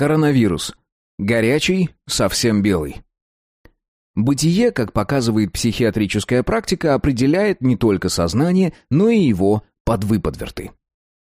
Коронавирус. Горячий, совсем белый. Бытие, как показывает психиатрическая практика, определяет не только сознание, но и его подвыподверты.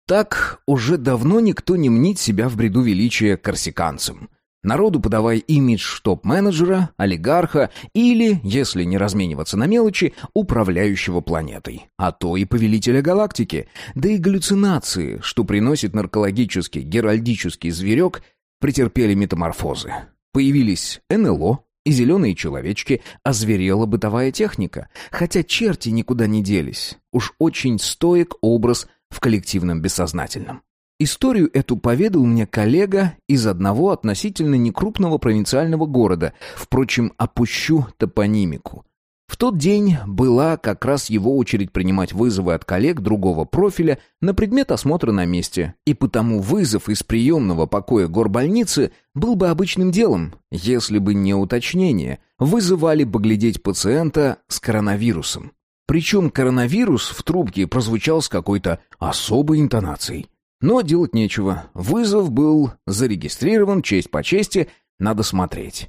Так уже давно никто не мнит себя в бреду величия корсиканцем. Народу подавай имидж топ-менеджера, олигарха или, если не размениваться на мелочи, управляющего планетой, а то и повелителя галактики. Да и галлюцинации, что приносит наркологический геральдический зверек, претерпели метаморфозы. Появились НЛО и зеленые человечки, озверела бытовая техника. Хотя черти никуда не делись. Уж очень стоек образ в коллективном бессознательном. Историю эту поведал мне коллега из одного относительно некрупного провинциального города, впрочем, опущу топонимику. В тот день была как раз его очередь принимать вызовы от коллег другого профиля на предмет осмотра на месте, и потому вызов из приемного покоя горбольницы был бы обычным делом, если бы не уточнение. Вызывали поглядеть пациента с коронавирусом. Причем коронавирус в трубке прозвучал с какой-то особой интонацией. Но делать нечего. Вызов был зарегистрирован, честь по чести, надо смотреть.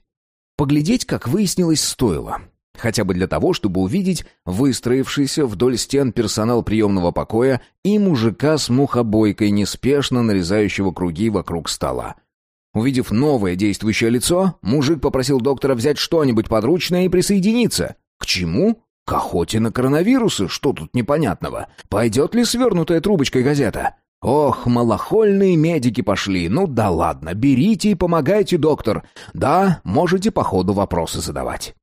Поглядеть, как выяснилось, стоило. Хотя бы для того, чтобы увидеть выстроившийся вдоль стен персонал приемного покоя и мужика с мухобойкой, неспешно нарезающего круги вокруг стола. Увидев новое действующее лицо, мужик попросил доктора взять что-нибудь подручное и присоединиться. К чему? К охоте на коронавирусы, что тут непонятного? Пойдет ли свернутая трубочкой газета? Ох, малохольные медики пошли. Ну да ладно, берите и помогайте, доктор. Да, можете по ходу вопросы задавать.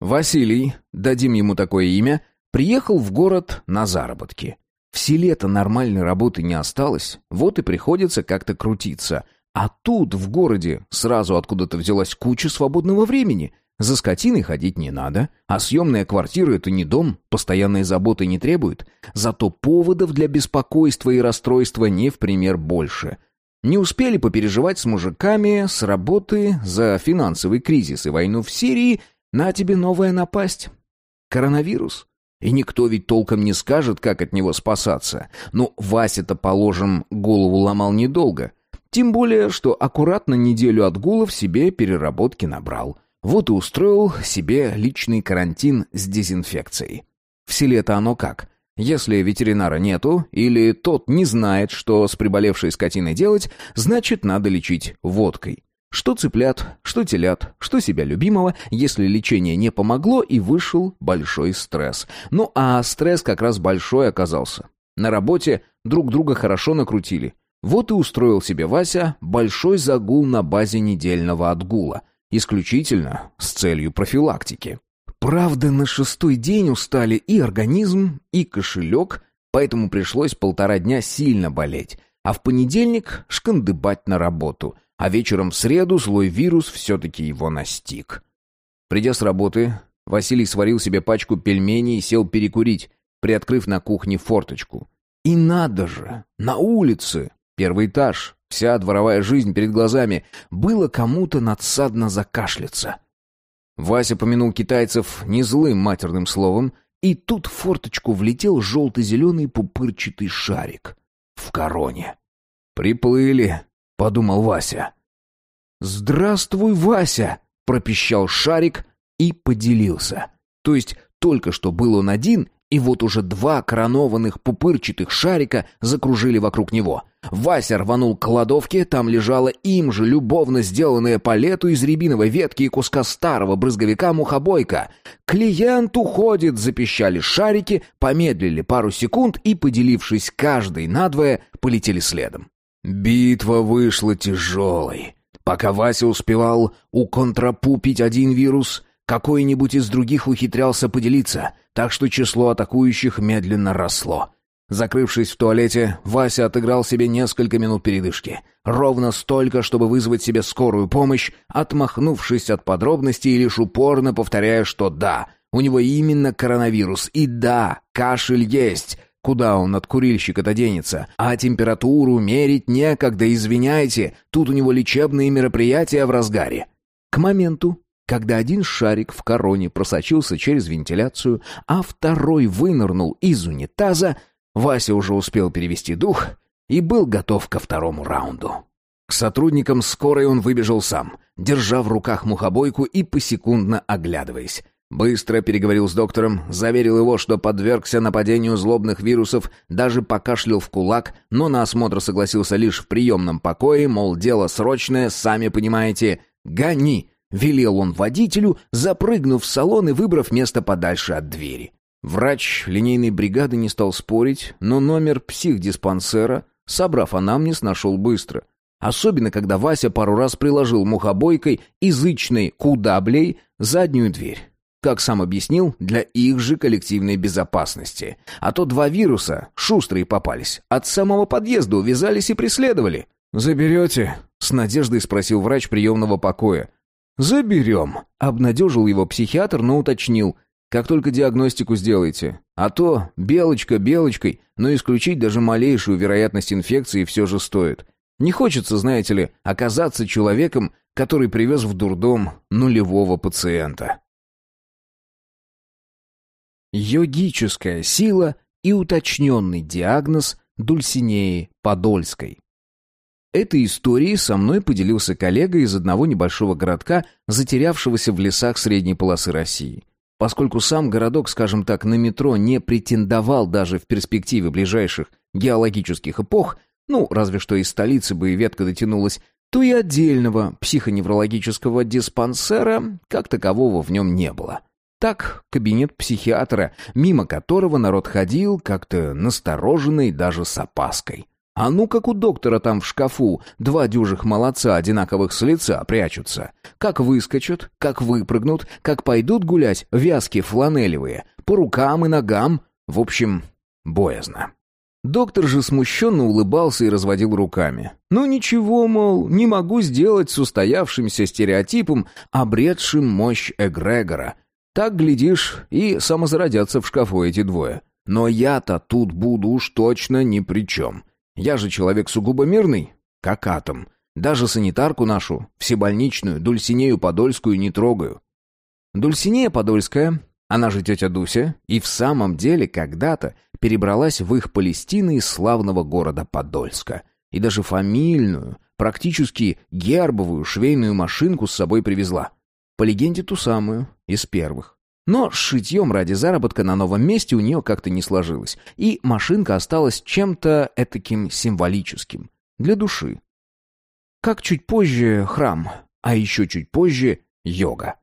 Василий, дадим ему такое имя, приехал в город на заработки. В селе-то нормальной работы не осталось, вот и приходится как-то крутиться. А тут, в городе, сразу откуда-то взялась куча свободного времени. За скотиной ходить не надо, а съемная квартира — это не дом, постоянной заботы не требует. Зато поводов для беспокойства и расстройства не в пример больше. Не успели попереживать с мужиками, с работы, за финансовый кризис и войну в Сирии — на тебе новая напасть. Коронавирус. И никто ведь толком не скажет, как от него спасаться. Ну, Вася-то, положим, голову ломал недолго. Тем более, что аккуратно неделю отгулов себе переработки набрал. Вот и устроил себе личный карантин с дезинфекцией. В селе-то оно как? Если ветеринара нету, или тот не знает, что с приболевшей скотиной делать, значит, надо лечить водкой. Что цыплят, что телят, что себя любимого, если лечение не помогло и вышел большой стресс. Ну а стресс как раз большой оказался. На работе друг друга хорошо накрутили. Вот и устроил себе Вася большой загул на базе недельного отгула. Исключительно с целью профилактики. Правда, на шестой день устали и организм, и кошелек, поэтому пришлось полтора дня сильно болеть, а в понедельник шкандыбать на работу — а вечером в среду злой вирус все-таки его настиг. Придя с работы, Василий сварил себе пачку пельменей и сел перекурить, приоткрыв на кухне форточку. И надо же, на улице, первый этаж, вся дворовая жизнь перед глазами, было кому-то надсадно закашляться. Вася помянул китайцев не злым матерным словом, и тут в форточку влетел желто-зеленый пупырчатый шарик в короне. «Приплыли», подумал Вася. «Здравствуй, Вася!» — пропищал шарик и поделился. То есть только что был он один, и вот уже два коронованных пупырчатых шарика закружили вокруг него. Вася рванул к кладовке, там лежала им же любовно сделанная по лету из рябиновой ветки и куска старого брызговика мухобойка. «Клиент уходит!» — запищали шарики, помедлили пару секунд и, поделившись каждый надвое, полетели следом. Битва вышла тяжелой. Пока Вася успевал уконтрапупить один вирус, какой-нибудь из других ухитрялся поделиться, так что число атакующих медленно росло. Закрывшись в туалете, Вася отыграл себе несколько минут передышки. Ровно столько, чтобы вызвать себе скорую помощь, отмахнувшись от подробностей и лишь упорно повторяя, что да, у него именно коронавирус, и да, кашель есть, Куда он от курильщика-то денется? А температуру мерить некогда, извиняйте. Тут у него лечебные мероприятия в разгаре. К моменту, когда один шарик в короне просочился через вентиляцию, а второй вынырнул из унитаза, Вася уже успел перевести дух и был готов ко второму раунду. К сотрудникам скорой он выбежал сам, держа в руках мухобойку и посекундно оглядываясь. Быстро переговорил с доктором, заверил его, что подвергся нападению злобных вирусов, даже покашлял в кулак, но на осмотр согласился лишь в приемном покое, мол, дело срочное, сами понимаете. «Гони!» — велел он водителю, запрыгнув в салон и выбрав место подальше от двери. Врач линейной бригады не стал спорить, но номер психдиспансера, собрав анамнез, нашел быстро. Особенно, когда Вася пару раз приложил мухобойкой язычной кудаблей заднюю дверь. Как сам объяснил, для их же коллективной безопасности. А то два вируса, шустрые попались, от самого подъезда увязались и преследовали. «Заберете?» — с надеждой спросил врач приемного покоя. «Заберем», — обнадежил его психиатр, но уточнил. «Как только диагностику сделаете. А то белочка белочкой, но исключить даже малейшую вероятность инфекции все же стоит. Не хочется, знаете ли, оказаться человеком, который привез в дурдом нулевого пациента. Йогическая сила и уточненный диагноз Дульсинеи Подольской. Этой историей со мной поделился коллега из одного небольшого городка, затерявшегося в лесах средней полосы России. Поскольку сам городок, скажем так, на метро не претендовал даже в перспективе ближайших геологических эпох, ну, разве что из столицы бы и ветка дотянулась, то и отдельного психоневрологического диспансера как такового в нем не было. Так, кабинет психиатра, мимо которого народ ходил как-то настороженный даже с опаской. А ну как у доктора там в шкафу два дюжих молодца одинаковых с лица прячутся. Как выскочат, как выпрыгнут, как пойдут гулять вязки фланелевые, по рукам и ногам. В общем, боязно. Доктор же смущенно улыбался и разводил руками. «Ну ничего, мол, не могу сделать с устоявшимся стереотипом, обретшим мощь эгрегора. Так, глядишь, и самозародятся в шкафу эти двое. Но я-то тут буду уж точно ни при чем. Я же человек сугубо мирный, как атом. Даже санитарку нашу, всебольничную, Дульсинею Подольскую не трогаю». Дульсинея Подольская она же тетя Дуся и в самом деле когда-то перебралась в их Палестины из славного города Подольска. И даже фамильную, практически гербовую швейную машинку с собой привезла. По легенде ту самую, из первых. Но с шитьем ради заработка на новом месте у нее как-то не сложилось, и машинка осталась чем-то этаким символическим, для души. Как чуть позже храм, а еще чуть позже йога.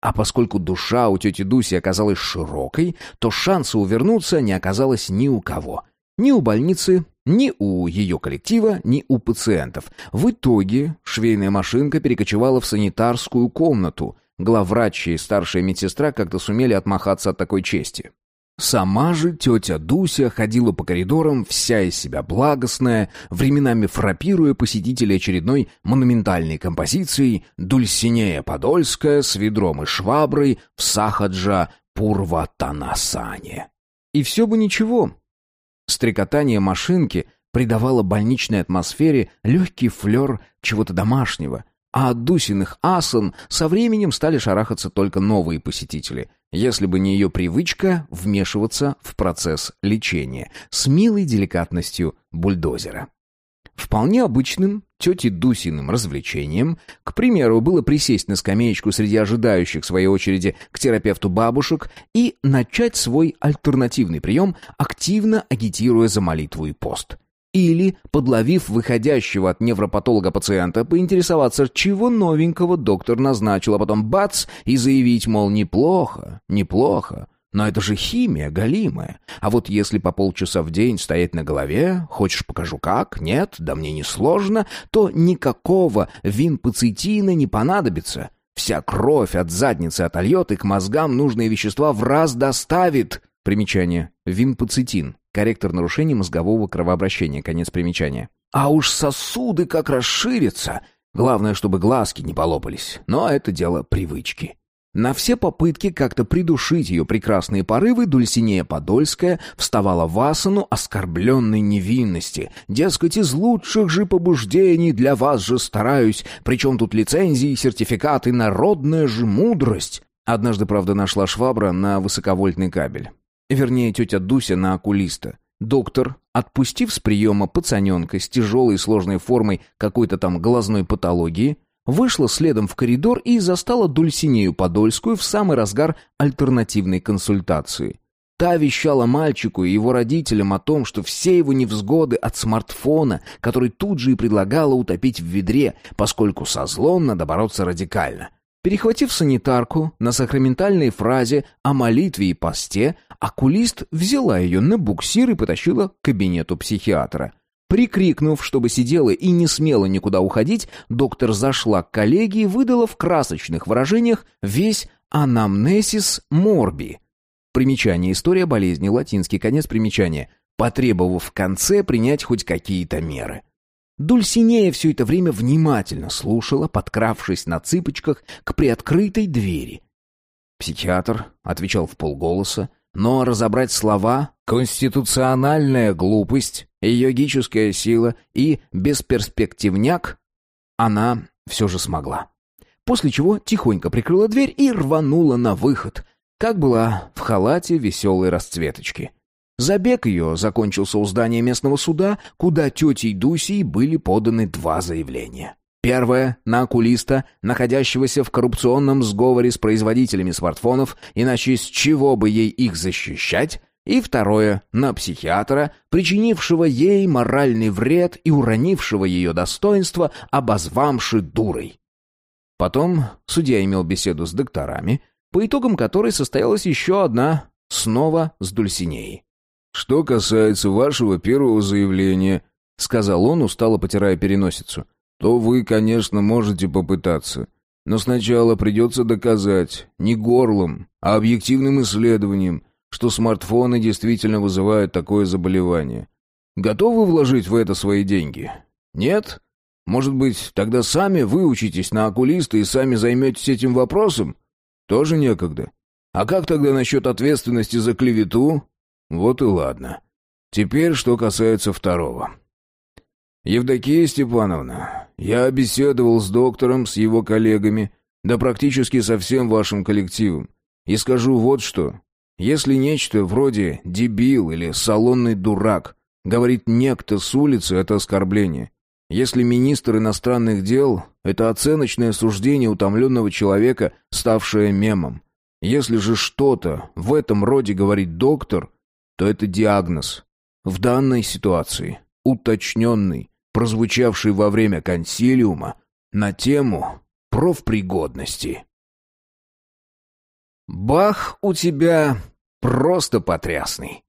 А поскольку душа у тети Дуси оказалась широкой, то шанса увернуться не оказалось ни у кого. Ни у больницы, ни у ее коллектива, ни у пациентов. В итоге швейная машинка перекочевала в санитарскую комнату. Главврач и старшая медсестра как-то сумели отмахаться от такой чести. Сама же тетя Дуся ходила по коридорам, вся из себя благостная, временами фрапируя посетителей очередной монументальной композицией «Дульсинея Подольская» с ведром и шваброй в Сахаджа Пурватанасане. И все бы ничего. Стрекотание машинки придавало больничной атмосфере легкий флер чего-то домашнего, а от Дусиных асан со временем стали шарахаться только новые посетители, если бы не ее привычка вмешиваться в процесс лечения с милой деликатностью бульдозера. Вполне обычным тети Дусиным развлечением, к примеру, было присесть на скамеечку среди ожидающих своей очереди к терапевту бабушек и начать свой альтернативный прием, активно агитируя за молитву и пост – или, подловив выходящего от невропатолога пациента, поинтересоваться, чего новенького доктор назначил, а потом бац, и заявить, мол, неплохо, неплохо. Но это же химия галимая. А вот если по полчаса в день стоять на голове, хочешь покажу как, нет, да мне не сложно, то никакого винпоцитина не понадобится. Вся кровь от задницы отольет и к мозгам нужные вещества в раз доставит. Примечание. Винпоцитин. Корректор нарушений мозгового кровообращения. Конец примечания. А уж сосуды как расширятся. Главное, чтобы глазки не полопались. Но это дело привычки. На все попытки как-то придушить ее прекрасные порывы Дульсинея Подольская вставала в асану оскорбленной невинности. Дескать, из лучших же побуждений для вас же стараюсь, причем тут лицензии, сертификаты, народная же мудрость. Однажды, правда, нашла швабра на высоковольтный кабель. Вернее, тетя Дуся на окулиста. Доктор, отпустив с приема пацаненка с тяжелой и сложной формой какой-то там глазной патологии, вышла следом в коридор и застала Дульсинею Подольскую в самый разгар альтернативной консультации. Та вещала мальчику и его родителям о том, что все его невзгоды от смартфона, который тут же и предлагала утопить в ведре, поскольку со злом надо бороться радикально. Перехватив санитарку на сакраментальной фразе о молитве и посте, окулист взяла ее на буксир и потащила к кабинету психиатра. Прикрикнув, чтобы сидела и не смела никуда уходить, доктор зашла к коллеге и выдала в красочных выражениях весь анамнесис морби. Примечание «История болезни», латинский конец примечания, потребовав в конце принять хоть какие-то меры. Дульсинея все это время внимательно слушала, подкравшись на цыпочках к приоткрытой двери. Психиатр отвечал в полголоса, но разобрать слова «конституциональная глупость», «йогическая сила» и «бесперспективняк» она все же смогла. После чего тихонько прикрыла дверь и рванула на выход, как была в халате веселой расцветочки. Забег ее закончился у здания местного суда, куда тетей Дусей были поданы два заявления. Первое — на окулиста, находящегося в коррупционном сговоре с производителями смартфонов, иначе с чего бы ей их защищать? И второе — на психиатра, причинившего ей моральный вред и уронившего ее достоинство, обозвамши дурой. Потом судья имел беседу с докторами, по итогам которой состоялась еще одна, снова с Дульсинеей. «Что касается вашего первого заявления», — сказал он, устало потирая переносицу, «то вы, конечно, можете попытаться. Но сначала придется доказать, не горлом, а объективным исследованием, что смартфоны действительно вызывают такое заболевание. Готовы вложить в это свои деньги? Нет? Может быть, тогда сами выучитесь на окулиста и сами займетесь этим вопросом? Тоже некогда. А как тогда насчет ответственности за клевету? Вот и ладно. Теперь, что касается второго. Евдокия Степановна, я беседовал с доктором, с его коллегами, да практически со всем вашим коллективом. И скажу вот что. Если нечто вроде «дебил» или «салонный дурак» говорит некто с улицы, это оскорбление. Если министр иностранных дел — это оценочное суждение утомленного человека, ставшее мемом. Если же что-то в этом роде говорит доктор — то это диагноз. В данной ситуации уточненный, прозвучавший во время консилиума на тему профпригодности. «Бах у тебя просто потрясный!»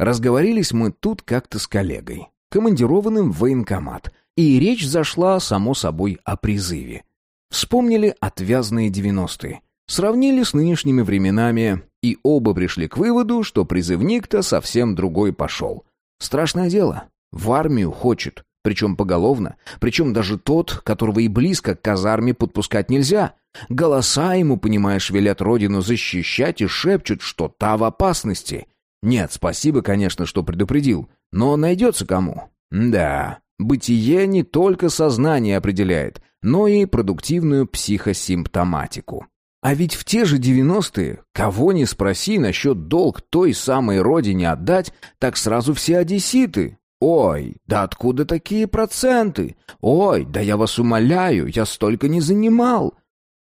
Разговорились мы тут как-то с коллегой, командированным в военкомат, и речь зашла, само собой, о призыве. Вспомнили отвязные девяностые, сравнили с нынешними временами, и оба пришли к выводу, что призывник-то совсем другой пошел. Страшное дело. В армию хочет. Причем поголовно. Причем даже тот, которого и близко к казарме подпускать нельзя. Голоса ему, понимаешь, велят родину защищать и шепчут, что та в опасности. Нет, спасибо, конечно, что предупредил. Но найдется кому. Да, бытие не только сознание определяет, но и продуктивную психосимптоматику. А ведь в те же девяностые, кого не спроси насчет долг той самой родине отдать, так сразу все одесситы. Ой, да откуда такие проценты? Ой, да я вас умоляю, я столько не занимал.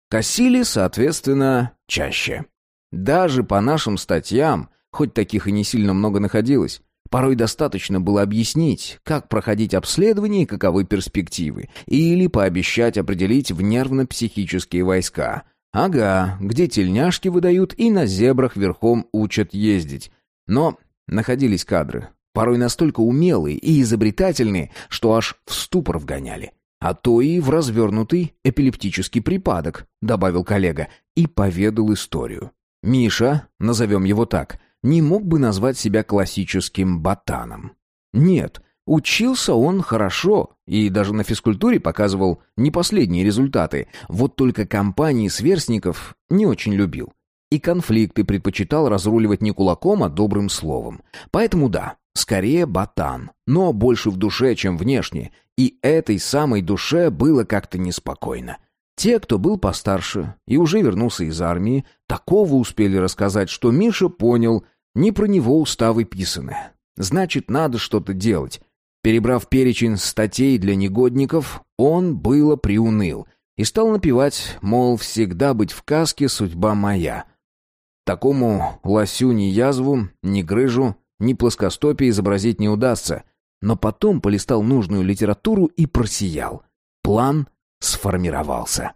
Косили, соответственно, чаще. Даже по нашим статьям, хоть таких и не сильно много находилось, порой достаточно было объяснить, как проходить обследование и каковы перспективы, или пообещать определить в нервно-психические войска – Ага, где тельняшки выдают и на зебрах верхом учат ездить. Но находились кадры, порой настолько умелые и изобретательные, что аж в ступор вгоняли. А то и в развернутый эпилептический припадок, добавил коллега, и поведал историю. Миша, назовем его так, не мог бы назвать себя классическим ботаном. Нет, Учился он хорошо и даже на физкультуре показывал не последние результаты. Вот только компании сверстников не очень любил. И конфликты предпочитал разруливать не кулаком, а добрым словом. Поэтому да, скорее ботан, но больше в душе, чем внешне. И этой самой душе было как-то неспокойно. Те, кто был постарше и уже вернулся из армии, такого успели рассказать, что Миша понял, не про него уставы писаны. Значит, надо что-то делать. Перебрав перечень статей для негодников, он было приуныл и стал напевать, мол, всегда быть в каске судьба моя. Такому лосю ни язву, ни грыжу, ни плоскостопие изобразить не удастся. Но потом полистал нужную литературу и просиял. План сформировался.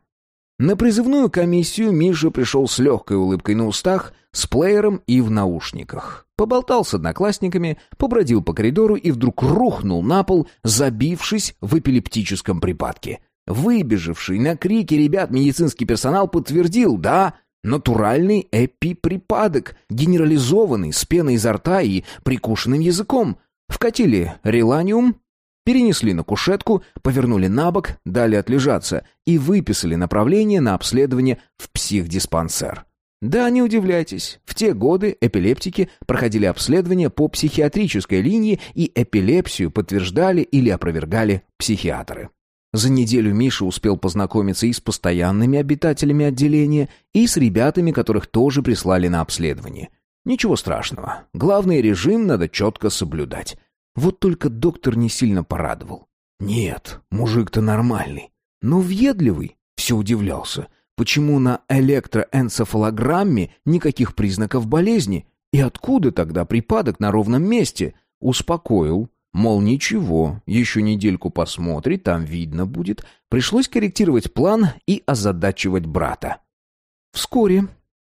На призывную комиссию Миша пришел с легкой улыбкой на устах, с плеером и в наушниках. Поболтал с одноклассниками, побродил по коридору и вдруг рухнул на пол, забившись в эпилептическом припадке. Выбежавший на крики ребят медицинский персонал подтвердил, да, натуральный эпиприпадок, генерализованный, с пеной изо рта и прикушенным языком. Вкатили реланиум, перенесли на кушетку, повернули на бок, дали отлежаться и выписали направление на обследование в психдиспансер. Да, не удивляйтесь, в те годы эпилептики проходили обследование по психиатрической линии и эпилепсию подтверждали или опровергали психиатры. За неделю Миша успел познакомиться и с постоянными обитателями отделения, и с ребятами, которых тоже прислали на обследование. Ничего страшного. Главный режим надо четко соблюдать. Вот только доктор не сильно порадовал. Нет, мужик-то нормальный. Но въедливый. Все удивлялся. Почему на электроэнцефалограмме никаких признаков болезни? И откуда тогда припадок на ровном месте? Успокоил. Мол, ничего, еще недельку посмотрит, там видно будет. Пришлось корректировать план и озадачивать брата. Вскоре,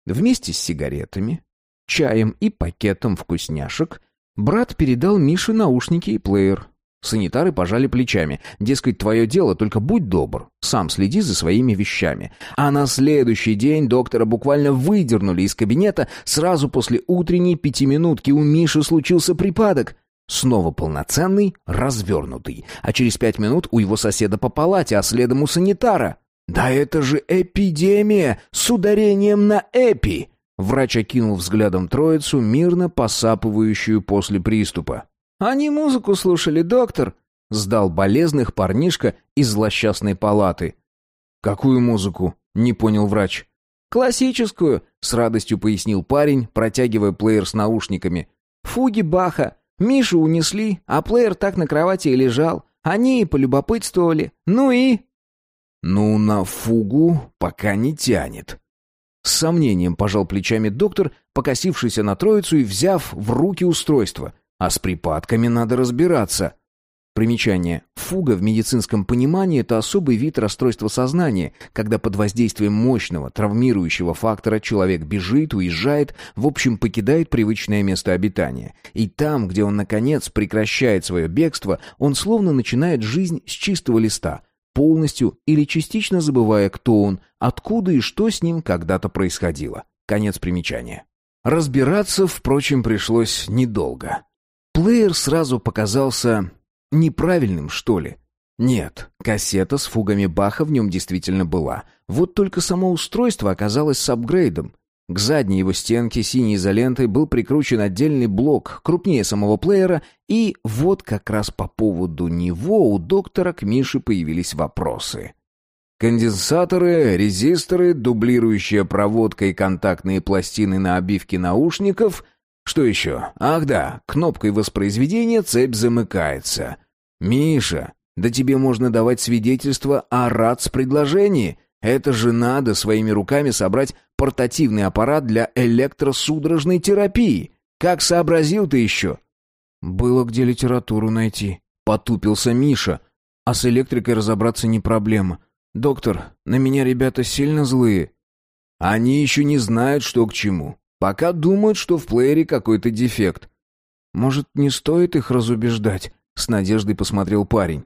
вместе с сигаретами, чаем и пакетом вкусняшек, брат передал Мише наушники и плеер. Санитары пожали плечами. Дескать, твое дело, только будь добр. Сам следи за своими вещами. А на следующий день доктора буквально выдернули из кабинета. Сразу после утренней пятиминутки у Миши случился припадок. Снова полноценный, развернутый. А через пять минут у его соседа по палате, а следом у санитара. «Да это же эпидемия с ударением на «эпи»!» Врач окинул взглядом троицу, мирно посапывающую после приступа. «Они музыку слушали, доктор!» — сдал болезных парнишка из злосчастной палаты. «Какую музыку?» — не понял врач. «Классическую», — с радостью пояснил парень, протягивая плеер с наушниками. «Фуги Баха, Мишу унесли, а плеер так на кровати и лежал. Они и полюбопытствовали. Ну и... Ну, на фугу пока не тянет. С сомнением пожал плечами доктор, покосившийся на троицу и взяв в руки устройство. А с припадками надо разбираться. Примечание. Фуга в медицинском понимании – это особый вид расстройства сознания, когда под воздействием мощного, травмирующего фактора человек бежит, уезжает, в общем, покидает привычное место обитания. И там, где он, наконец, прекращает свое бегство, он словно начинает жизнь с чистого листа, полностью или частично забывая, кто он, откуда и что с ним когда-то происходило. Конец примечания. Разбираться, впрочем, пришлось недолго. Плеер сразу показался Неправильным, что ли? Нет, кассета с фугами Баха в нем действительно была. Вот только само устройство оказалось с апгрейдом. К задней его стенке синей изолентой был прикручен отдельный блок, крупнее самого плеера, и вот как раз по поводу него у доктора к Мише появились вопросы. Конденсаторы, резисторы, дублирующая проводка и контактные пластины на обивке наушников — что еще? Ах да, кнопкой воспроизведения цепь замыкается. Миша, да тебе можно давать свидетельство о РАЦ-предложении. Это же надо своими руками собрать портативный аппарат для электросудорожной терапии. Как сообразил ты еще? Было где литературу найти. Потупился Миша. А с электрикой разобраться не проблема. Доктор, на меня ребята сильно злые. Они еще не знают, что к чему. Пока думают, что в плеере какой-то дефект. Может, не стоит их разубеждать? С надеждой посмотрел парень.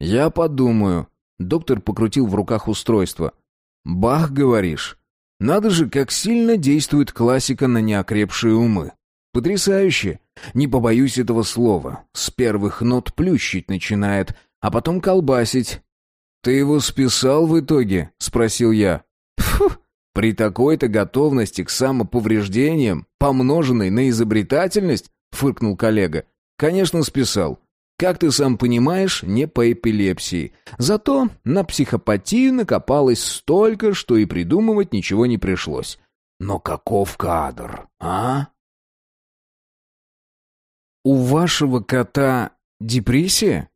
Я подумаю. Доктор покрутил в руках устройство. Бах, говоришь? Надо же, как сильно действует классика на неокрепшие умы. Потрясающе. Не побоюсь этого слова. С первых нот плющить начинает, а потом колбасить. Ты его списал в итоге? спросил я. При такой-то готовности к самоповреждениям, помноженной на изобретательность, фыркнул коллега. Конечно, списал. Как ты сам понимаешь, не по эпилепсии. Зато на психопатию накопалось столько, что и придумывать ничего не пришлось. Но каков кадр, а? «У вашего кота депрессия?»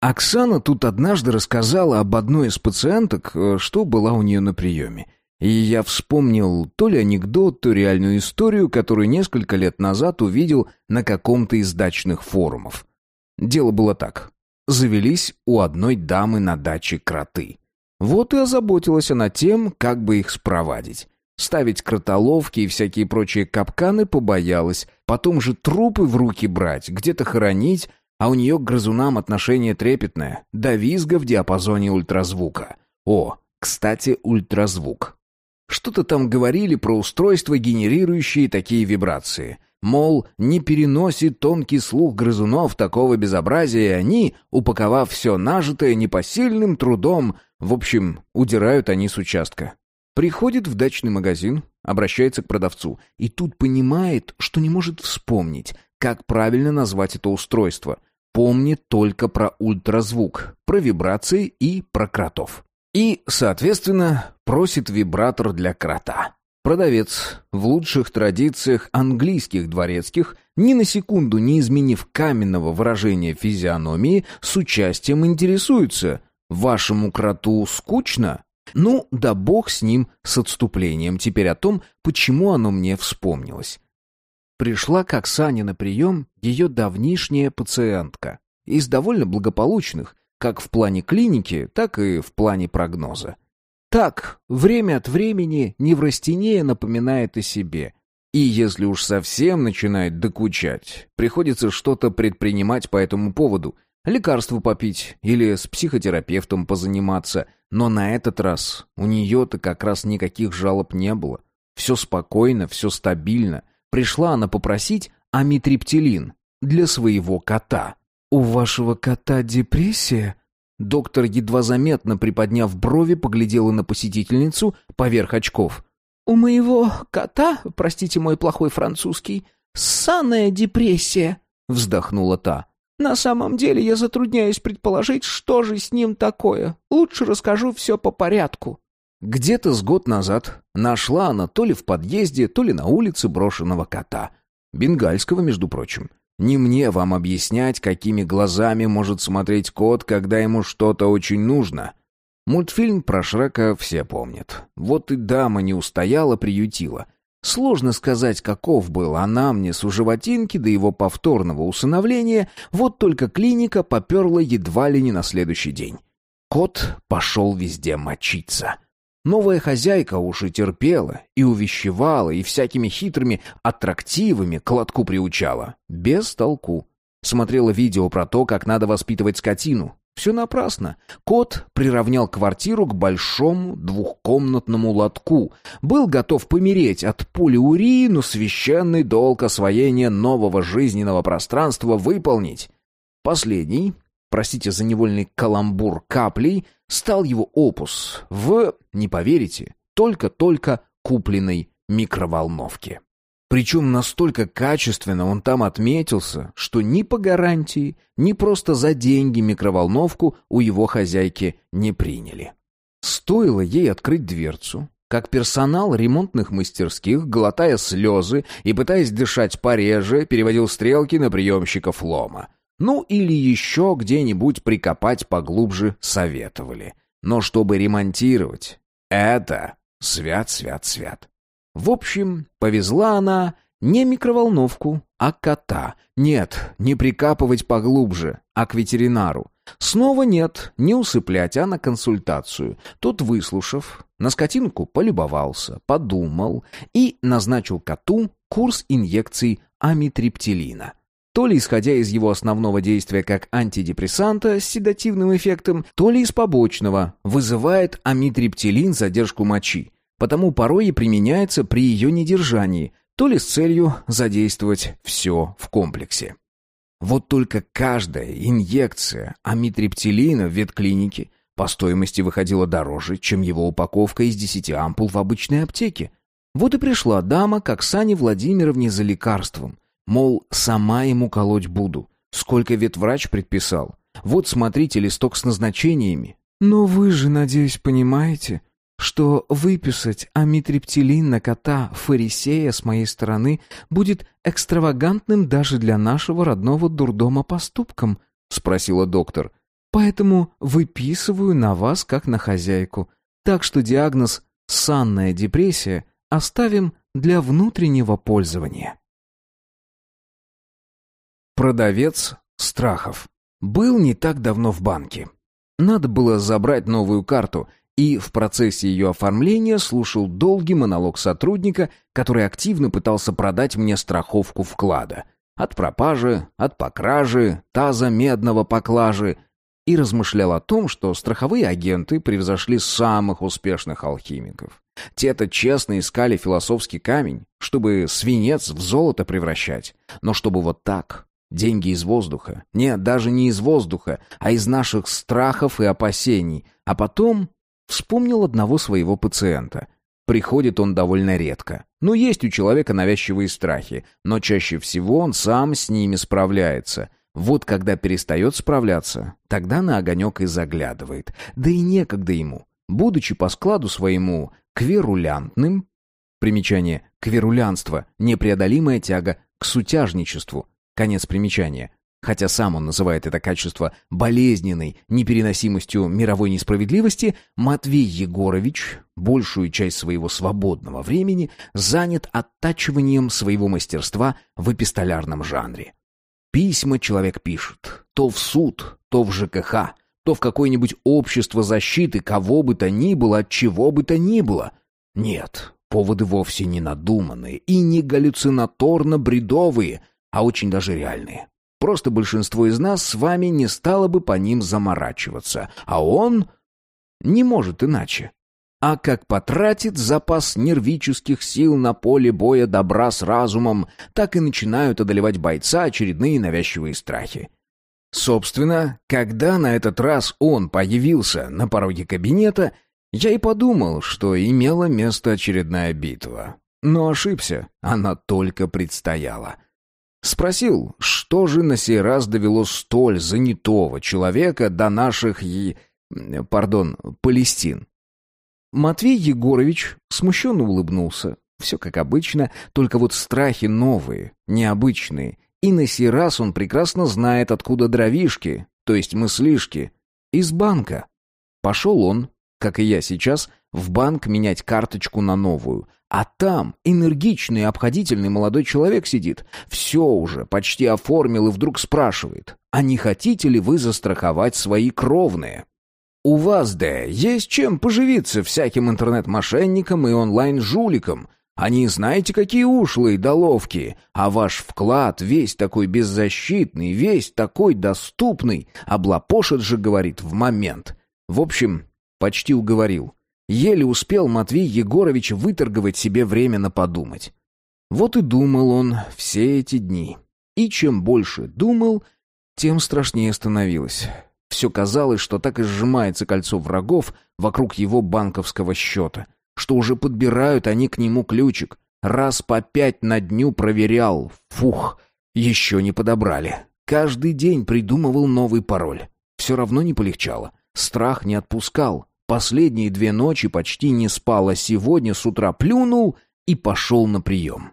Оксана тут однажды рассказала об одной из пациенток, э, что была у нее на приеме. И я вспомнил то ли анекдот, то реальную историю, которую несколько лет назад увидел на каком-то из дачных форумов. Дело было так. Завелись у одной дамы на даче кроты. Вот и озаботилась она тем, как бы их спровадить. Ставить кротоловки и всякие прочие капканы побоялась. Потом же трупы в руки брать, где-то хоронить, а у нее к грызунам отношение трепетное, до визга в диапазоне ультразвука. О, кстати, ультразвук. Что-то там говорили про устройства, генерирующие такие вибрации. Мол, не переносит тонкий слух грызунов такого безобразия, и они, упаковав все нажитое непосильным трудом, в общем, удирают они с участка. Приходит в дачный магазин, обращается к продавцу, и тут понимает, что не может вспомнить, как правильно назвать это устройство. Помнит только про ультразвук, про вибрации и про кротов. И, соответственно, просит вибратор для крота. Продавец, в лучших традициях английских дворецких, ни на секунду не изменив каменного выражения физиономии, с участием интересуется. «Вашему кроту скучно?» Ну, да бог с ним, с отступлением. Теперь о том, почему оно мне вспомнилось. Пришла к Оксане на прием ее давнишняя пациентка. Из довольно благополучных, как в плане клиники, так и в плане прогноза. Так, время от времени неврастения напоминает о себе. И если уж совсем начинает докучать, приходится что-то предпринимать по этому поводу. Лекарство попить или с психотерапевтом позаниматься. Но на этот раз у нее-то как раз никаких жалоб не было. Все спокойно, все стабильно. Пришла она попросить амитриптилин для своего кота. «У вашего кота депрессия?» Доктор, едва заметно приподняв брови, поглядела на посетительницу поверх очков. «У моего кота, простите мой плохой французский, ссаная депрессия», — вздохнула та. «На самом деле я затрудняюсь предположить, что же с ним такое. Лучше расскажу все по порядку». Где-то с год назад нашла она то ли в подъезде, то ли на улице брошенного кота. Бенгальского, между прочим. Не мне вам объяснять, какими глазами может смотреть кот, когда ему что-то очень нужно. Мультфильм про Шрека все помнят. Вот и дама не устояла, приютила. Сложно сказать, каков был анамнез у животинки до его повторного усыновления, вот только клиника поперла едва ли не на следующий день. Кот пошел везде мочиться. Новая хозяйка уж и терпела, и увещевала, и всякими хитрыми аттрактивами к лотку приучала. Без толку. Смотрела видео про то, как надо воспитывать скотину. Все напрасно. Кот приравнял квартиру к большому двухкомнатному лотку. Был готов помереть от полиурии, но священный долг освоения нового жизненного пространства выполнить. Последний, простите за невольный каламбур каплей, стал его опус в, не поверите, только-только купленной микроволновке. Причем настолько качественно он там отметился, что ни по гарантии, ни просто за деньги микроволновку у его хозяйки не приняли. Стоило ей открыть дверцу, как персонал ремонтных мастерских, глотая слезы и пытаясь дышать пореже, переводил стрелки на приемщиков лома. Ну или еще где-нибудь прикопать поглубже советовали. Но чтобы ремонтировать, это свят-свят-свят. В общем, повезла она не микроволновку, а кота. Нет, не прикапывать поглубже, а к ветеринару. Снова нет, не усыплять, а на консультацию. Тот, выслушав, на скотинку полюбовался, подумал и назначил коту курс инъекций амитриптилина то ли исходя из его основного действия как антидепрессанта с седативным эффектом, то ли из побочного, вызывает амитриптилин задержку мочи, потому порой и применяется при ее недержании, то ли с целью задействовать все в комплексе. Вот только каждая инъекция амитриптилина в ветклинике по стоимости выходила дороже, чем его упаковка из 10 ампул в обычной аптеке. Вот и пришла дама к Оксане Владимировне за лекарством – Мол, сама ему колоть буду. Сколько ветврач предписал. Вот смотрите листок с назначениями. Но вы же, надеюсь, понимаете. что выписать амитриптилин на кота фарисея с моей стороны будет экстравагантным даже для нашего родного дурдома поступком?» — спросила доктор. «Поэтому выписываю на вас как на хозяйку. Так что диагноз «санная депрессия» оставим для внутреннего пользования». Продавец страхов был не так давно в банке. Надо было забрать новую карту, и в процессе ее оформления слушал долгий монолог сотрудника, который активно пытался продать мне страховку вклада. От пропажи, от покражи, таза медного поклажи. И размышлял о том, что страховые агенты превзошли самых успешных алхимиков. Те-то честно искали философский камень, чтобы свинец в золото превращать. Но чтобы вот так, Деньги из воздуха. Нет, даже не из воздуха, а из наших страхов и опасений. А потом вспомнил одного своего пациента. Приходит он довольно редко. Ну, есть у человека навязчивые страхи, но чаще всего он сам с ними справляется. Вот когда перестает справляться, тогда на огонек и заглядывает. Да и некогда ему. Будучи по складу своему кверулянтным, примечание кверулянство, непреодолимая тяга к сутяжничеству, Конец примечания. Хотя сам он называет это качество болезненной непереносимостью мировой несправедливости, Матвей Егорович большую часть своего свободного времени занят оттачиванием своего мастерства в эпистолярном жанре. Письма человек пишет то в суд, то в ЖКХ, то в какое-нибудь общество защиты, кого бы то ни было, от чего бы то ни было. Нет, поводы вовсе не надуманные и не галлюцинаторно-бредовые – а очень даже реальные. Просто большинство из нас с вами не стало бы по ним заморачиваться, а он не может иначе. А как потратит запас нервических сил на поле боя добра с разумом, так и начинают одолевать бойца очередные навязчивые страхи. Собственно, когда на этот раз он появился на пороге кабинета, я и подумал, что имела место очередная битва. Но ошибся, она только предстояла — Спросил, что же на сей раз довело столь занятого человека до наших и... пардон, Палестин. Матвей Егорович смущенно улыбнулся. Все как обычно, только вот страхи новые, необычные. И на сей раз он прекрасно знает, откуда дровишки, то есть мыслишки, из банка. Пошел он, как и я сейчас, в банк менять карточку на новую. А там энергичный обходительный молодой человек сидит. Все уже, почти оформил и вдруг спрашивает, а не хотите ли вы застраховать свои кровные? У вас, да, есть чем поживиться всяким интернет-мошенникам и онлайн-жуликам. Они знаете, какие ушлые да а ваш вклад весь такой беззащитный, весь такой доступный, облапошит же, говорит, в момент. В общем, почти уговорил. Еле успел Матвей Егорович выторговать себе время подумать. Вот и думал он все эти дни. И чем больше думал, тем страшнее становилось. Все казалось, что так и сжимается кольцо врагов вокруг его банковского счета, что уже подбирают они к нему ключик. Раз по пять на дню проверял. Фух, еще не подобрали. Каждый день придумывал новый пароль. Все равно не полегчало. Страх не отпускал. Последние две ночи почти не спал, а сегодня с утра плюнул и пошел на прием.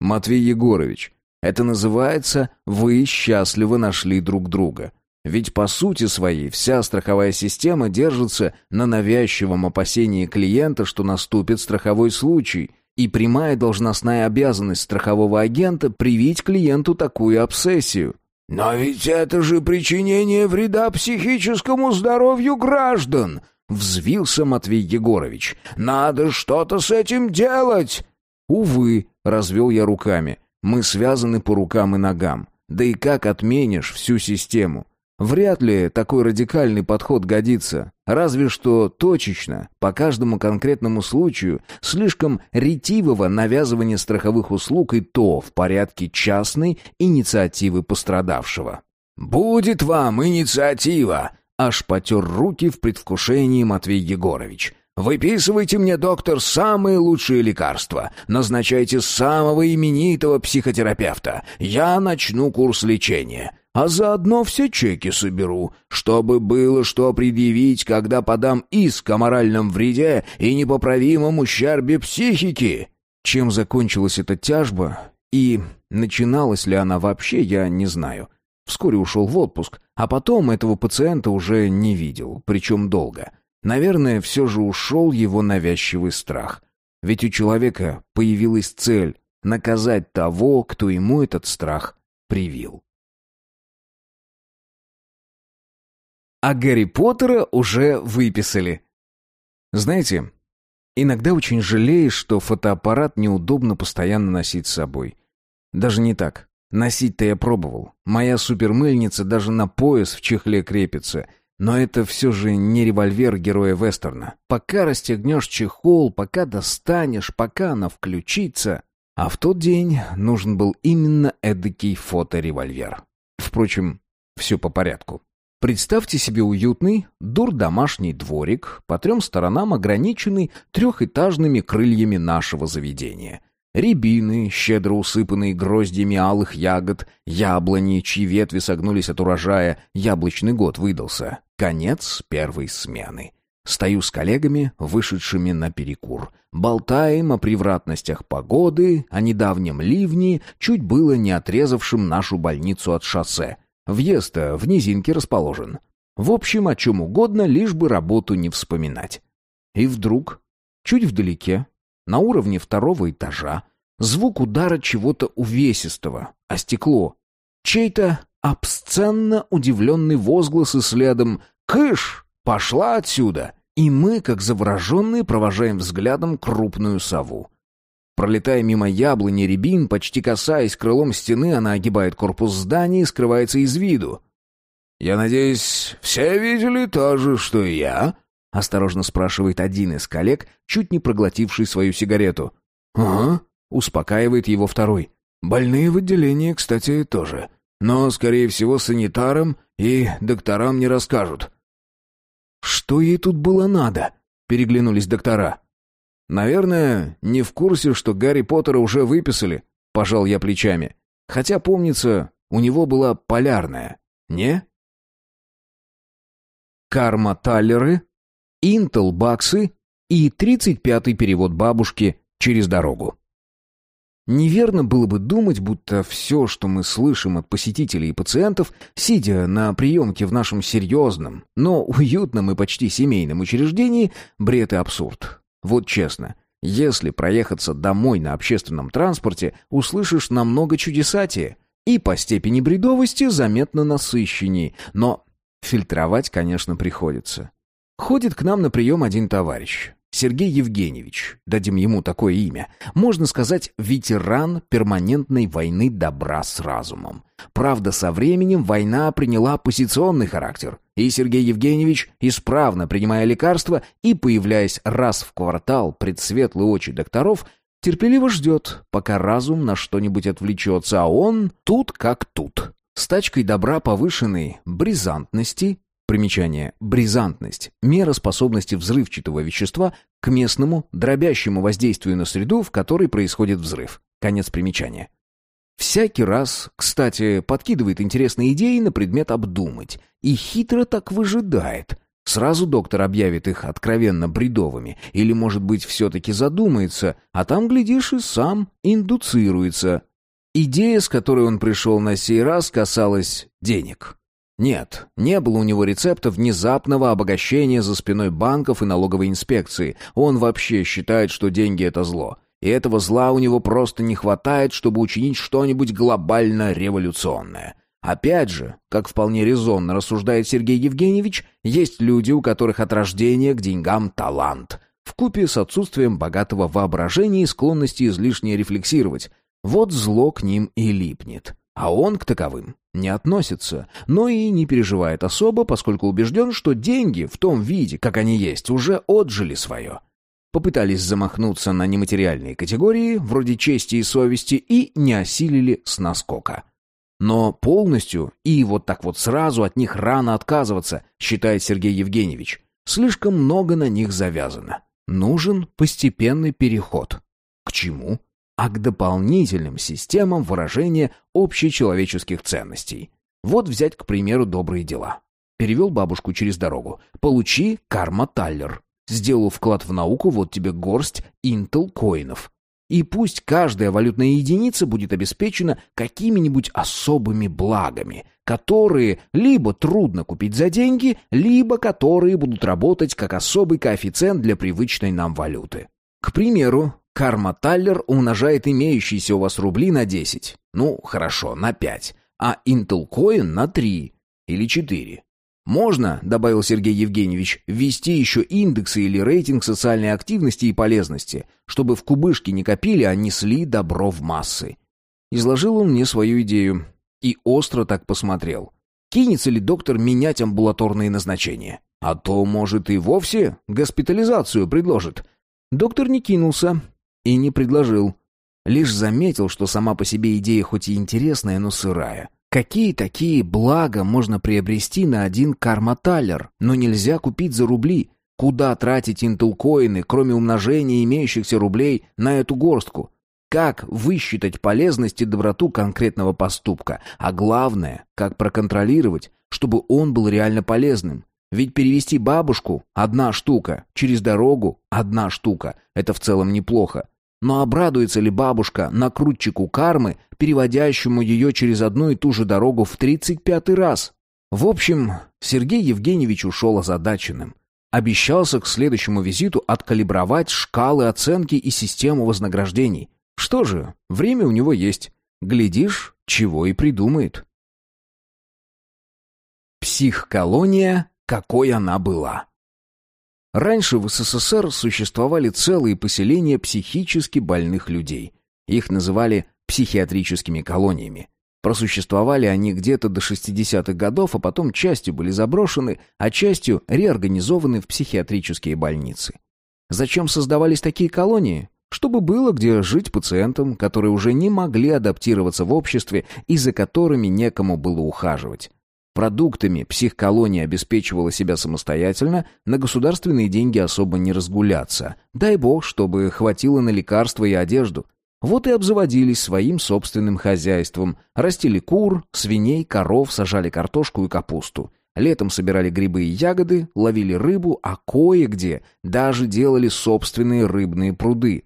Матвей Егорович, это называется «вы счастливо нашли друг друга». Ведь по сути своей вся страховая система держится на навязчивом опасении клиента, что наступит страховой случай, и прямая должностная обязанность страхового агента привить клиенту такую обсессию. «Но ведь это же причинение вреда психическому здоровью граждан!» Взвился Матвей Егорович. «Надо что-то с этим делать!» «Увы», — развел я руками. «Мы связаны по рукам и ногам. Да и как отменишь всю систему? Вряд ли такой радикальный подход годится. Разве что точечно, по каждому конкретному случаю, слишком ретивого навязывания страховых услуг и то в порядке частной инициативы пострадавшего. «Будет вам инициатива!» Аж потер руки в предвкушении Матвей Егорович. «Выписывайте мне, доктор, самые лучшие лекарства. Назначайте самого именитого психотерапевта. Я начну курс лечения. а заодно все чеки соберу, чтобы было что предъявить, когда подам иск о моральном вреде и непоправимом ущербе психики». Чем закончилась эта тяжба и начиналась ли она вообще, я не знаю. Вскоре ушел в отпуск, а потом этого пациента уже не видел, причем долго. Наверное, все же ушел его навязчивый страх. Ведь у человека появилась цель — наказать того, кто ему этот страх привил. А Гарри Поттера уже выписали. Знаете, иногда очень жалеешь, что фотоаппарат неудобно постоянно носить с собой. Даже не так. Носить-то я пробовал. Моя супермыльница даже на пояс в чехле крепится — но это все же не револьвер героя вестерна. Пока расстегнешь чехол, пока достанешь, пока она включится. А в тот день нужен был именно эдакий фоторевольвер. Впрочем, все по порядку. Представьте себе уютный, дур домашний дворик, по трем сторонам ограниченный трехэтажными крыльями нашего заведения — Рябины, щедро усыпанные гроздьями алых ягод, яблони, чьи ветви согнулись от урожая, яблочный год выдался. Конец первой смены. Стою с коллегами, вышедшими на перекур. Болтаем о превратностях погоды, о недавнем ливне, чуть было не отрезавшем нашу больницу от шоссе. въезд в низинке расположен. В общем, о чем угодно, лишь бы работу не вспоминать. И вдруг, чуть вдалеке, на уровне второго этажа, звук удара чего-то увесистого, а стекло. Чей-то обсценно удивленный возглас и следом «Кыш! Пошла отсюда!» И мы, как завороженные, провожаем взглядом крупную сову. Пролетая мимо яблони рябин, почти касаясь крылом стены, она огибает корпус здания и скрывается из виду. «Я надеюсь, все видели то же, что и я?» — осторожно спрашивает один из коллег, чуть не проглотивший свою сигарету. «Ага», — успокаивает его второй. «Больные в отделении, кстати, тоже. Но, скорее всего, санитарам и докторам не расскажут». «Что ей тут было надо?» — переглянулись доктора. «Наверное, не в курсе, что Гарри Поттера уже выписали», — пожал я плечами. «Хотя, помнится, у него была полярная. Не?» Карма Таллеры Интел-баксы и 35-й перевод бабушки через дорогу. Неверно было бы думать, будто все, что мы слышим от посетителей и пациентов, сидя на приемке в нашем серьезном, но уютном и почти семейном учреждении, бред и абсурд. Вот честно, если проехаться домой на общественном транспорте, услышишь намного чудесатее. И по степени бредовости заметно насыщенней, но фильтровать, конечно, приходится. Ходит к нам на прием один товарищ. Сергей Евгеньевич, дадим ему такое имя, можно сказать, ветеран перманентной войны добра с разумом. Правда, со временем война приняла позиционный характер, и Сергей Евгеньевич, исправно принимая лекарства и появляясь раз в квартал пред светлые очи докторов, терпеливо ждет, пока разум на что-нибудь отвлечется, а он тут как тут. С тачкой добра повышенной бризантности Примечание. Бризантность. Мера способности взрывчатого вещества к местному, дробящему воздействию на среду, в которой происходит взрыв. Конец примечания. Всякий раз, кстати, подкидывает интересные идеи на предмет обдумать. И хитро так выжидает. Сразу доктор объявит их откровенно бредовыми. Или, может быть, все-таки задумается, а там, глядишь, и сам индуцируется. Идея, с которой он пришел на сей раз, касалась денег. Нет, не было у него рецепта внезапного обогащения за спиной банков и налоговой инспекции. Он вообще считает, что деньги — это зло. И этого зла у него просто не хватает, чтобы учинить что-нибудь глобально революционное. Опять же, как вполне резонно рассуждает Сергей Евгеньевич, есть люди, у которых от рождения к деньгам талант, вкупе с отсутствием богатого воображения и склонности излишне рефлексировать. Вот зло к ним и липнет. А он к таковым не относится, но и не переживает особо, поскольку убежден, что деньги в том виде, как они есть, уже отжили свое. Попытались замахнуться на нематериальные категории, вроде чести и совести, и не осилили с наскока. Но полностью и вот так вот сразу от них рано отказываться, считает Сергей Евгеньевич. Слишком много на них завязано. Нужен постепенный переход. К чему? А к дополнительным системам выражения общечеловеческих ценностей. Вот взять, к примеру, добрые дела. Перевел бабушку через дорогу. Получи карма Таллер. Сделал вклад в науку, вот тебе горсть Intel коинов. И пусть каждая валютная единица будет обеспечена какими-нибудь особыми благами, которые либо трудно купить за деньги, либо которые будут работать как особый коэффициент для привычной нам валюты. К примеру, Карма Таллер умножает имеющиеся у вас рубли на 10. Ну, хорошо, на 5. А Intel Coin на 3 или 4. Можно, добавил Сергей Евгеньевич, ввести еще индексы или рейтинг социальной активности и полезности, чтобы в кубышке не копили, а несли добро в массы. Изложил он мне свою идею и остро так посмотрел. Кинется ли доктор менять амбулаторные назначения? А то, может, и вовсе госпитализацию предложит. Доктор не кинулся и не предложил. Лишь заметил, что сама по себе идея хоть и интересная, но сырая. Какие такие блага можно приобрести на один карматаллер, но нельзя купить за рубли? Куда тратить интелкоины, кроме умножения имеющихся рублей, на эту горстку? Как высчитать полезность и доброту конкретного поступка? А главное, как проконтролировать, чтобы он был реально полезным? Ведь перевести бабушку – одна штука, через дорогу – одна штука. Это в целом неплохо. Но обрадуется ли бабушка накрутчику кармы, переводящему ее через одну и ту же дорогу в тридцать пятый раз? В общем, Сергей Евгеньевич ушел озадаченным. Обещался к следующему визиту откалибровать шкалы оценки и систему вознаграждений. Что же, время у него есть. Глядишь, чего и придумает. Психколония, какой она была. Раньше в СССР существовали целые поселения психически больных людей. Их называли психиатрическими колониями. Просуществовали они где-то до 60-х годов, а потом частью были заброшены, а частью реорганизованы в психиатрические больницы. Зачем создавались такие колонии? Чтобы было где жить пациентам, которые уже не могли адаптироваться в обществе и за которыми некому было ухаживать. Продуктами психколония обеспечивала себя самостоятельно, на государственные деньги особо не разгуляться. Дай бог, чтобы хватило на лекарства и одежду. Вот и обзаводились своим собственным хозяйством. Растили кур, свиней, коров, сажали картошку и капусту. Летом собирали грибы и ягоды, ловили рыбу, а кое-где даже делали собственные рыбные пруды.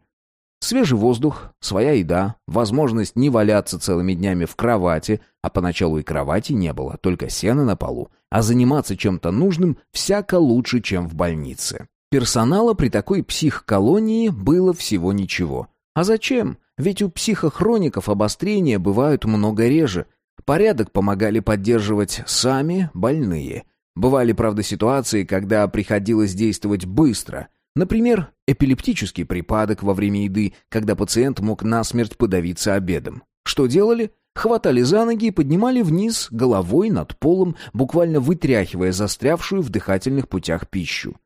Свежий воздух, своя еда, возможность не валяться целыми днями в кровати, а поначалу и кровати не было, только сено на полу, а заниматься чем-то нужным всяко лучше, чем в больнице. Персонала при такой психколонии было всего ничего. А зачем? Ведь у психохроников обострения бывают много реже. Порядок помогали поддерживать сами больные. Бывали, правда, ситуации, когда приходилось действовать быстро – Например, эпилептический припадок во время еды, когда пациент мог насмерть подавиться обедом. Что делали? Хватали за ноги и поднимали вниз головой над полом, буквально вытряхивая застрявшую в дыхательных путях пищу.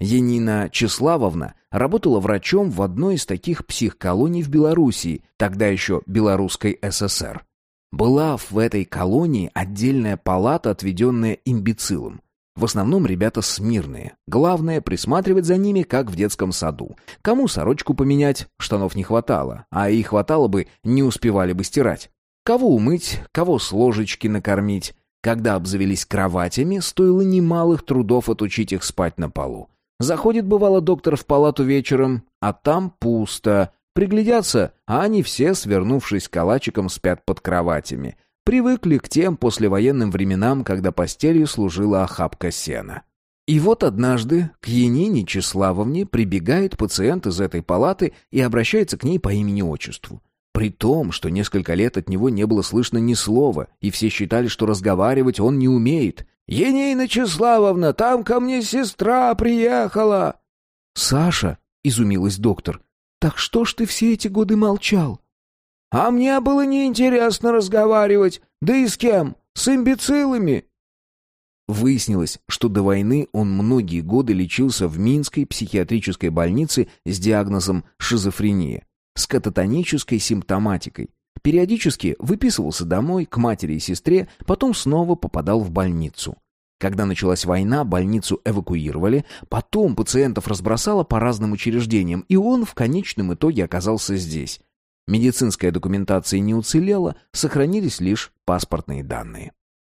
Янина Чеславовна работала врачом в одной из таких психколоний в Белоруссии, тогда еще Белорусской ССР. Была в этой колонии отдельная палата, отведенная имбецилам. В основном ребята смирные. Главное присматривать за ними, как в детском саду. Кому сорочку поменять, штанов не хватало, а и хватало бы, не успевали бы стирать. Кого умыть, кого с ложечки накормить. Когда обзавелись кроватями, стоило немалых трудов отучить их спать на полу. Заходит, бывало, доктор в палату вечером, а там пусто. Приглядятся, а они все, свернувшись калачиком, спят под кроватями. Привыкли к тем послевоенным временам, когда постелью служила охапка сена. И вот однажды к Янине Чеславовне прибегает пациент из этой палаты и обращается к ней по имени-отчеству. При том, что несколько лет от него не было слышно ни слова, и все считали, что разговаривать он не умеет. «Енина Чеславовна, там ко мне сестра приехала!» «Саша», — изумилась доктор, — «так что ж ты все эти годы молчал?» А мне было неинтересно разговаривать. Да и с кем? С имбецилами. Выяснилось, что до войны он многие годы лечился в Минской психиатрической больнице с диагнозом шизофрения, с кататонической симптоматикой. Периодически выписывался домой к матери и сестре, потом снова попадал в больницу. Когда началась война, больницу эвакуировали, потом пациентов разбросало по разным учреждениям, и он в конечном итоге оказался здесь, Медицинская документация не уцелела, сохранились лишь паспортные данные.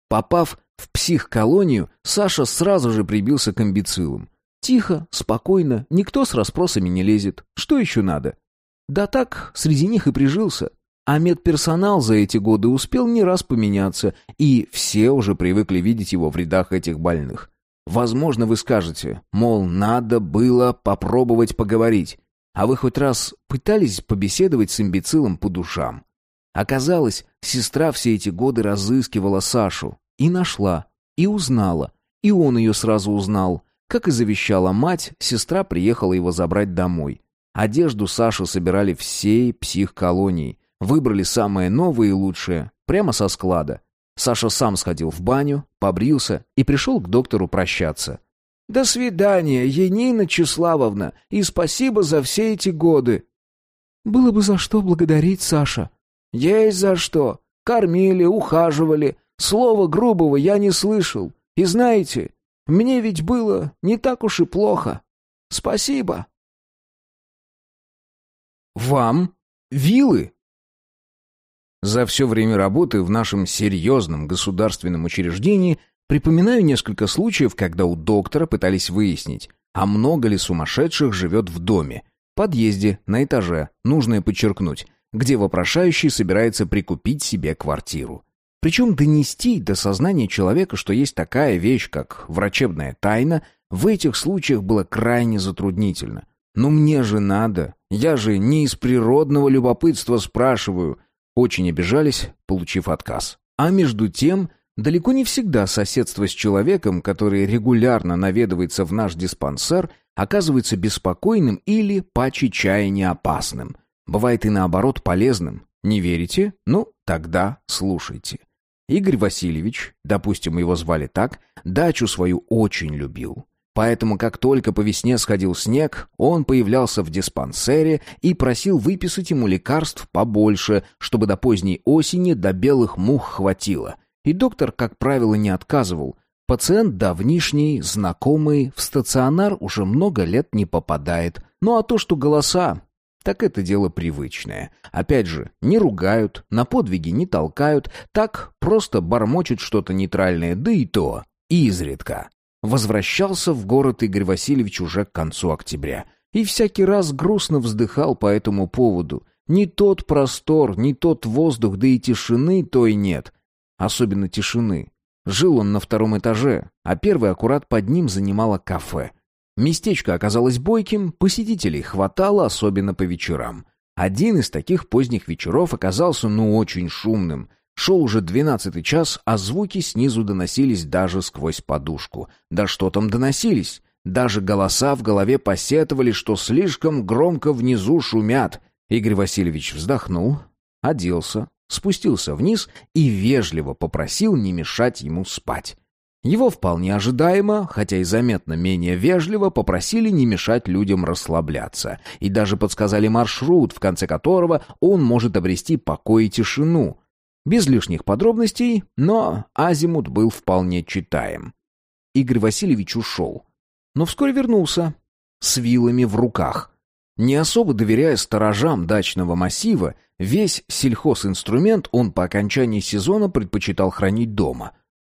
Попав в психколонию, Саша сразу же прибился к амбицилам. Тихо, спокойно, никто с расспросами не лезет. Что еще надо? Да так, среди них и прижился. А медперсонал за эти годы успел не раз поменяться, и все уже привыкли видеть его в рядах этих больных. Возможно, вы скажете, мол, надо было попробовать поговорить. А вы хоть раз пытались побеседовать с имбецилом по душам? Оказалось, сестра все эти годы разыскивала Сашу. И нашла, и узнала. И он ее сразу узнал. Как и завещала мать, сестра приехала его забрать домой. Одежду Саши собирали всей психколонии. Выбрали самое новое и лучшее, прямо со склада. Саша сам сходил в баню, побрился и пришел к доктору прощаться. «До свидания, Енина Числавовна, и спасибо за все эти годы». «Было бы за что благодарить, Саша». «Есть за что. Кормили, ухаживали. Слова грубого я не слышал. И знаете, мне ведь было не так уж и плохо. Спасибо». «Вам? Вилы?» За все время работы в нашем серьезном государственном учреждении припоминаю несколько случаев, когда у доктора пытались выяснить, а много ли сумасшедших живет в доме, подъезде, на этаже, нужно подчеркнуть, где вопрошающий собирается прикупить себе квартиру. Причем донести до сознания человека, что есть такая вещь, как врачебная тайна, в этих случаях было крайне затруднительно. Но мне же надо, я же не из природного любопытства спрашиваю – очень обижались, получив отказ. А между тем, далеко не всегда соседство с человеком, который регулярно наведывается в наш диспансер, оказывается беспокойным или, паче чаяния, опасным. Бывает и наоборот полезным. Не верите? Ну, тогда слушайте. Игорь Васильевич, допустим, его звали так, дачу свою очень любил. Поэтому, как только по весне сходил снег, он появлялся в диспансере и просил выписать ему лекарств побольше, чтобы до поздней осени до белых мух хватило. И доктор, как правило, не отказывал. Пациент давнишний, знакомый, в стационар уже много лет не попадает. Ну а то, что голоса, так это дело привычное. Опять же, не ругают, на подвиги не толкают, так просто бормочут что-то нейтральное, да и то, изредка. Возвращался в город Игорь Васильевич уже к концу октября. И всякий раз грустно вздыхал по этому поводу. Ни тот простор, ни тот воздух, да и тишины той нет. Особенно тишины. Жил он на втором этаже, а первый аккурат под ним занимало кафе. Местечко оказалось бойким, посетителей хватало, особенно по вечерам. Один из таких поздних вечеров оказался ну очень шумным. Шел уже двенадцатый час, а звуки снизу доносились даже сквозь подушку. Да что там доносились? Даже голоса в голове посетовали, что слишком громко внизу шумят. Игорь Васильевич вздохнул, оделся, спустился вниз и вежливо попросил не мешать ему спать. Его вполне ожидаемо, хотя и заметно менее вежливо, попросили не мешать людям расслабляться и даже подсказали маршрут, в конце которого он может обрести покой и тишину. Без лишних подробностей, но азимут был вполне читаем. Игорь Васильевич ушел, но вскоре вернулся с вилами в руках. Не особо доверяя сторожам дачного массива, весь сельхозинструмент он по окончании сезона предпочитал хранить дома.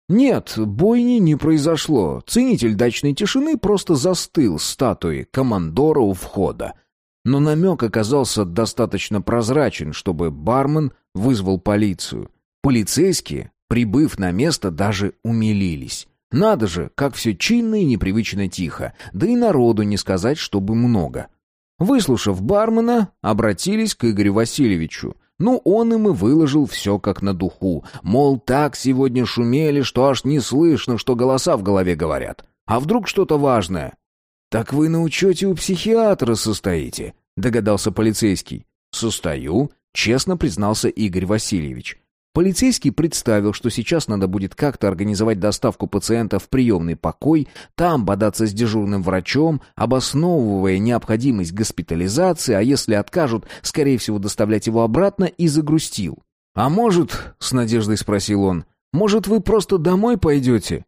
Нет, бойни не произошло. Ценитель дачной тишины просто застыл статуей командора у входа. Но намек оказался достаточно прозрачен, чтобы бармен вызвал полицию. Полицейские, прибыв на место, даже умилились. Надо же, как все чинно и непривычно тихо, да и народу не сказать, чтобы много. Выслушав бармена, обратились к Игорю Васильевичу. Ну, он им и выложил все как на духу. Мол, так сегодня шумели, что аж не слышно, что голоса в голове говорят. А вдруг что-то важное? «Так вы на учете у психиатра состоите», — догадался полицейский. «Состою», — честно признался Игорь Васильевич. Полицейский представил, что сейчас надо будет как-то организовать доставку пациента в приемный покой, там бодаться с дежурным врачом, обосновывая необходимость госпитализации, а если откажут, скорее всего, доставлять его обратно, и загрустил. «А может, — с надеждой спросил он, — может, вы просто домой пойдете?»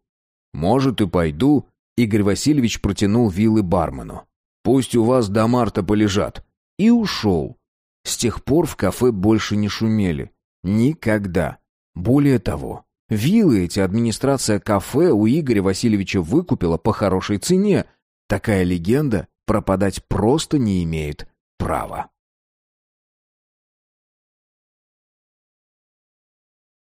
«Может, и пойду», Игорь Васильевич протянул вилы бармену. «Пусть у вас до марта полежат». И ушел. С тех пор в кафе больше не шумели. Никогда. Более того, Вилы эти администрация кафе у Игоря Васильевича выкупила по хорошей цене. Такая легенда пропадать просто не имеет права.